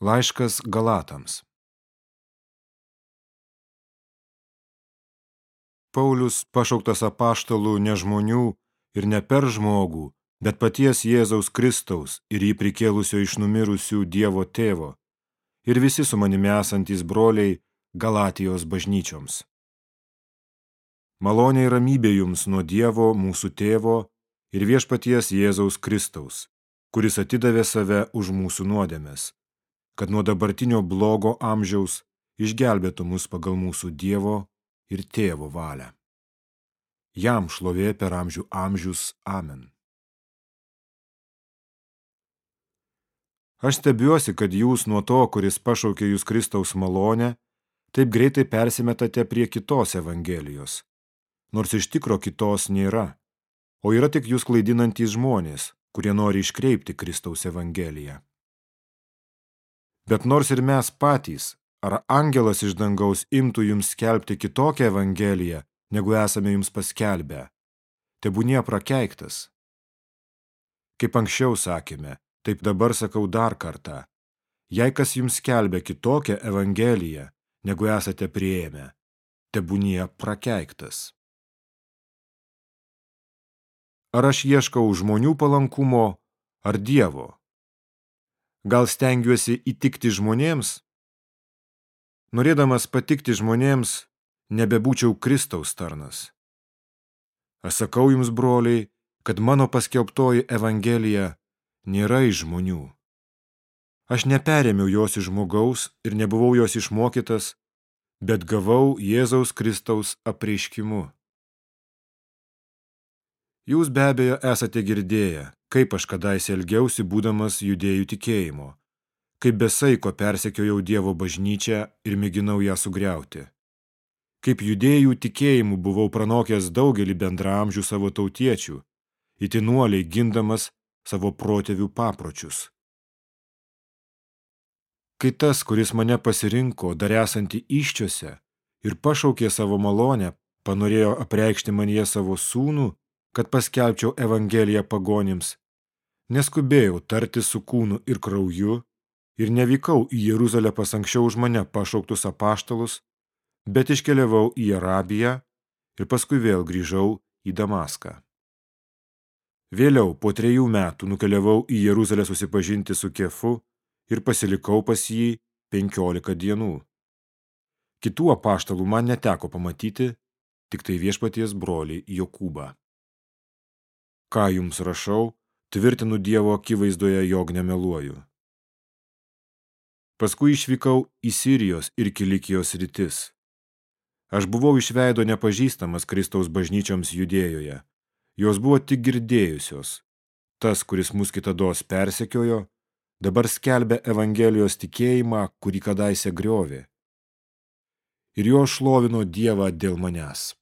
Laiškas Galatams Paulius pašauktas apaštalų ne žmonių ir ne per žmogų, bet paties Jėzaus Kristaus ir jį prikėlusio iš numirusių Dievo tėvo ir visi su manimi esantys broliai Galatijos bažnyčioms. Malonė ir ramybė jums nuo Dievo mūsų tėvo ir viešpaties Jėzaus Kristaus, kuris atidavė save už mūsų nuodėmes, kad nuo dabartinio blogo amžiaus išgelbėtų mus pagal mūsų Dievo ir tėvo valią. Jam šlovė per amžių amžius. Amen. Aš stebiuosi, kad jūs nuo to, kuris pašaukė jūs Kristaus malonę, taip greitai persimetate prie kitos evangelijos, nors iš tikro kitos nėra, o yra tik jūs klaidinantys žmonės, kurie nori iškreipti Kristaus evangeliją. Bet nors ir mes patys, ar angelas iš dangaus imtų jums skelbti kitokią evangeliją, negu esame jums paskelbę, tebūnie prakeiktas. Kaip anksčiau sakėme, taip dabar sakau dar kartą, jei kas jums skelbia kitokią evangeliją, negu esate prieėmę, tebūnie prakeiktas. Ar aš ieškau žmonių palankumo ar Dievo? Gal stengiuosi įtikti žmonėms? Norėdamas patikti žmonėms, nebebūčiau Kristaus tarnas. Aš sakau jums, broliai, kad mano paskelbtoji evangelija nėra iš žmonių. Aš neperėmiau jos iš žmogaus ir nebuvau jos išmokytas, bet gavau Jėzaus Kristaus apreiškimu. Jūs be abejo esate girdėję, kaip aš kadaise elgiausi būdamas judėjų tikėjimo, kaip besaiko persekiojau Dievo bažnyčią ir mėginau ją sugriauti. Kaip judėjų tikėjimu buvau pranokęs daugelį bendramžių savo tautiečių, itinuoliai gindamas savo protėvių papročius. Kai tas, kuris mane pasirinko, dar esantį iščiose ir pašaukė savo malonę, panorėjo apreikšti manyje savo sūnų, kad paskelbčiau Evangeliją pagonims, neskubėjau tarti su kūnu ir krauju ir nevykau į Jeruzalę pas anksčiau už mane pašauktus apaštalus, bet iškeliavau į Arabiją ir paskui vėl grįžau į Damaską. Vėliau, po trejų metų, nukeliavau į Jeruzalę susipažinti su Kefu ir pasilikau pas jį penkiolika dienų. Kitų apaštalų man neteko pamatyti, tik tai viešpaties brolį Jokūbą. Ką jums rašau, tvirtinu Dievo akivaizdoje, jog nemeluoju. Paskui išvykau į Sirijos ir Kilikijos rytis. Aš buvau iš veido nepažįstamas Kristaus bažnyčioms judėjoje. Jos buvo tik girdėjusios. Tas, kuris mus kitados persekiojo, dabar skelbia Evangelijos tikėjimą, kurį kadaise griovė. Ir jo šlovino Dievą dėl manęs.